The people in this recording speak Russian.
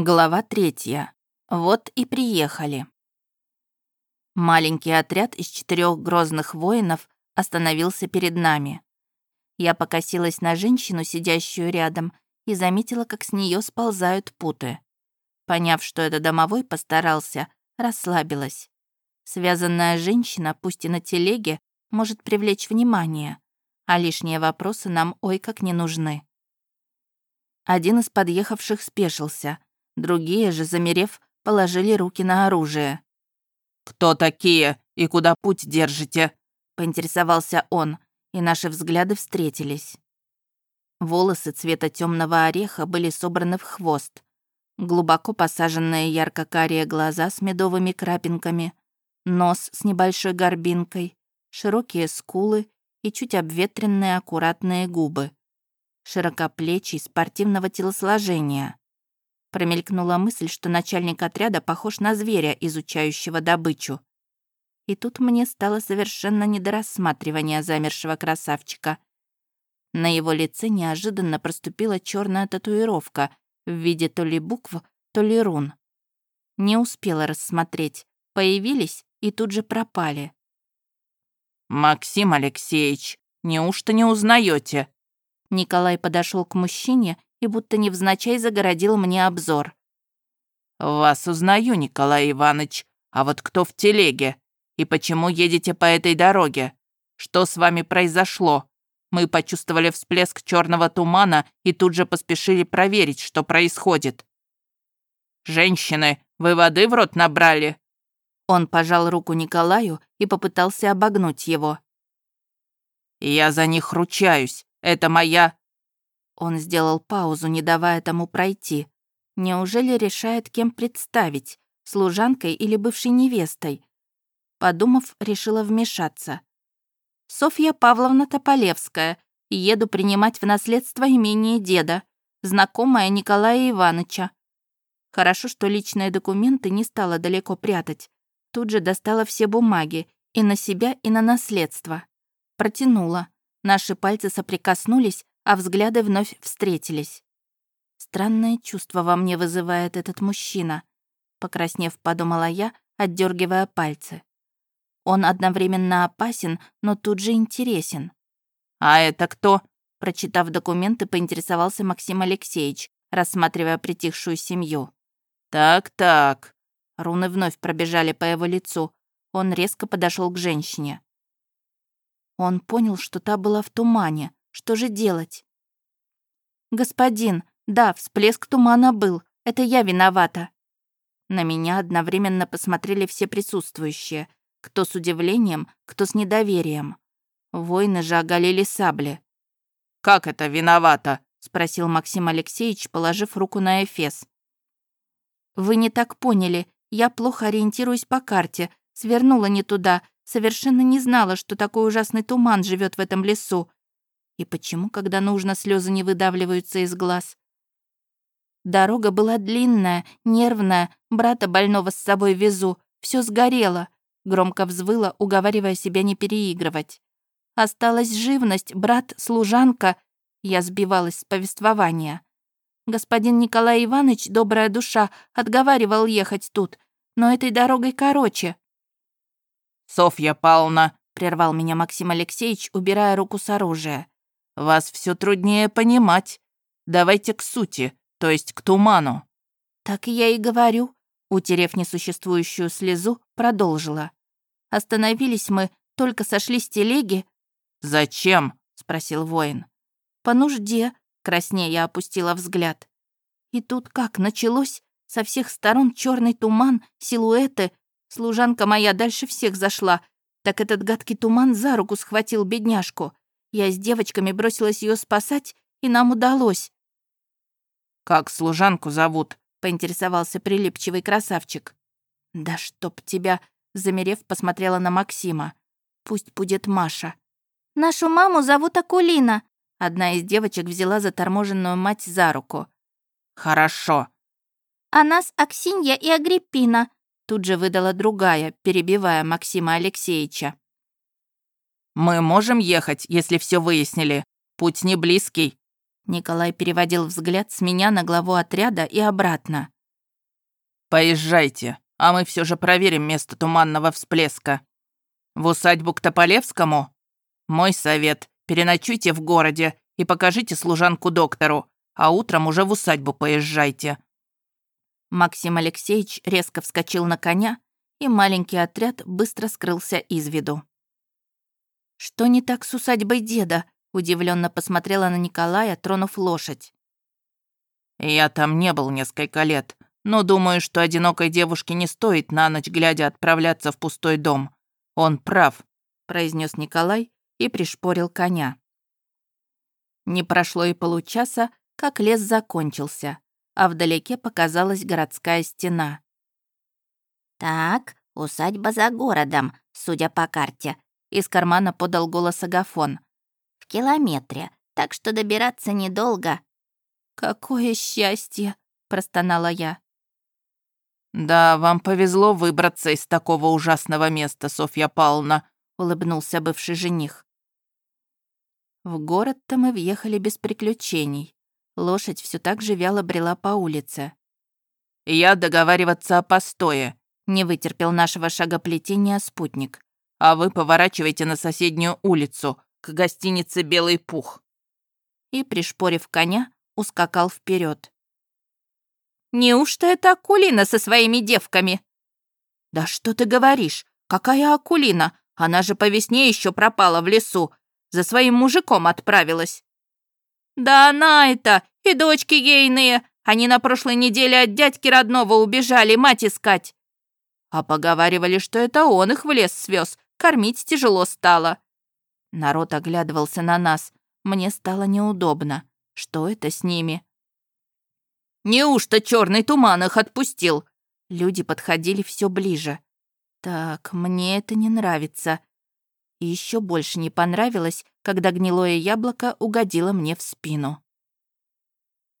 Глава третья. Вот и приехали. Маленький отряд из четырех грозных воинов остановился перед нами. Я покосилась на женщину, сидящую рядом, и заметила, как с нее сползают путы. Поняв, что это домовой постарался, расслабилась. Связанная женщина, пусть и на телеге, может привлечь внимание, а лишние вопросы нам ой как не нужны. Один из подъехавших спешился — Другие же, замерев, положили руки на оружие. «Кто такие и куда путь держите?» — поинтересовался он, и наши взгляды встретились. Волосы цвета темного ореха были собраны в хвост. Глубоко посаженные ярко-карие глаза с медовыми крапинками, нос с небольшой горбинкой, широкие скулы и чуть обветренные аккуратные губы. Широкоплечий спортивного телосложения. Промелькнула мысль, что начальник отряда похож на зверя, изучающего добычу. И тут мне стало совершенно не до рассматривания замершего красавчика. На его лице неожиданно проступила черная татуировка в виде то ли букв, то ли рун. Не успела рассмотреть. Появились и тут же пропали. «Максим Алексеевич, неужто не узнаете? Николай подошел к мужчине и будто невзначай загородил мне обзор. «Вас узнаю, Николай Иванович, а вот кто в телеге? И почему едете по этой дороге? Что с вами произошло? Мы почувствовали всплеск черного тумана и тут же поспешили проверить, что происходит. Женщины, вы воды в рот набрали?» Он пожал руку Николаю и попытался обогнуть его. «Я за них ручаюсь. Это моя...» Он сделал паузу, не давая тому пройти. Неужели решает, кем представить, служанкой или бывшей невестой? Подумав, решила вмешаться. «Софья Павловна Тополевская. Еду принимать в наследство имение деда, знакомая Николая Ивановича. Хорошо, что личные документы не стала далеко прятать. Тут же достала все бумаги, и на себя, и на наследство. Протянула. Наши пальцы соприкоснулись, а взгляды вновь встретились. Странное чувство во мне вызывает этот мужчина, покраснев, подумала я, отдергивая пальцы. Он одновременно опасен, но тут же интересен. «А это кто?» Прочитав документы, поинтересовался Максим Алексеевич, рассматривая притихшую семью. «Так-так». Руны вновь пробежали по его лицу. Он резко подошел к женщине. Он понял, что та была в тумане, что же делать? «Господин, да, всплеск тумана был. Это я виновата». На меня одновременно посмотрели все присутствующие. Кто с удивлением, кто с недоверием. Воины же оголили сабли. «Как это виновата?» — спросил Максим Алексеевич, положив руку на Эфес. «Вы не так поняли. Я плохо ориентируюсь по карте. Свернула не туда. Совершенно не знала, что такой ужасный туман живет в этом лесу. И почему, когда нужно, слезы не выдавливаются из глаз? Дорога была длинная, нервная, брата больного с собой везу, все сгорело. Громко взвыла, уговаривая себя не переигрывать. Осталась живность, брат, служанка. Я сбивалась с повествования. Господин Николай Иванович, добрая душа, отговаривал ехать тут, но этой дорогой короче. «Софья Павловна», — прервал меня Максим Алексеевич, убирая руку с оружия. Вас все труднее понимать. Давайте к сути, то есть к туману». «Так я и говорю», — утерев несуществующую слезу, продолжила. «Остановились мы, только сошли с телеги». «Зачем?» — спросил воин. «По нужде», — краснея опустила взгляд. И тут как началось, со всех сторон черный туман, силуэты. Служанка моя дальше всех зашла, так этот гадкий туман за руку схватил бедняжку. Я с девочками бросилась ее спасать, и нам удалось». «Как служанку зовут?» — поинтересовался прилипчивый красавчик. «Да чтоб тебя!» — замерев, посмотрела на Максима. «Пусть будет Маша». «Нашу маму зовут Акулина», — одна из девочек взяла заторможенную мать за руку. «Хорошо». «А нас Аксинья и Агриппина», — тут же выдала другая, перебивая Максима Алексеевича. «Мы можем ехать, если все выяснили. Путь не близкий». Николай переводил взгляд с меня на главу отряда и обратно. Поезжайте, а мы все же проверим место туманного всплеска. В усадьбу к Тополевскому? Мой совет — переночуйте в городе и покажите служанку доктору, а утром уже в усадьбу поезжайте». Максим Алексеевич резко вскочил на коня, и маленький отряд быстро скрылся из виду. «Что не так с усадьбой деда?» — удивленно посмотрела на Николая, тронув лошадь. «Я там не был несколько лет, но думаю, что одинокой девушке не стоит на ночь глядя отправляться в пустой дом. Он прав», — произнес Николай и пришпорил коня. Не прошло и получаса, как лес закончился, а вдалеке показалась городская стена. «Так, усадьба за городом, судя по карте», — из кармана подал голос Агафон. «В километре, так что добираться недолго». «Какое счастье!» — простонала я. «Да, вам повезло выбраться из такого ужасного места, Софья Павловна», — улыбнулся бывший жених. В город-то мы въехали без приключений. Лошадь все так же вяло брела по улице. «Я договариваться о постое», — не вытерпел нашего шагоплетения спутник. «А вы поворачивайте на соседнюю улицу, к гостинице «Белый пух». И, пришпорив коня, ускакал вперед. «Неужто это Акулина со своими девками?» «Да что ты говоришь? Какая Акулина? Она же по весне еще пропала в лесу. За своим мужиком отправилась». «Да она это, и дочки ейные. Они на прошлой неделе от дядьки родного убежали мать искать. А поговаривали, что это он их в лес свез. Кормить тяжело стало». Народ оглядывался на нас. Мне стало неудобно. Что это с ними? «Неужто черный туман их отпустил?» Люди подходили все ближе. «Так, мне это не нравится». И еще больше не понравилось, когда гнилое яблоко угодило мне в спину.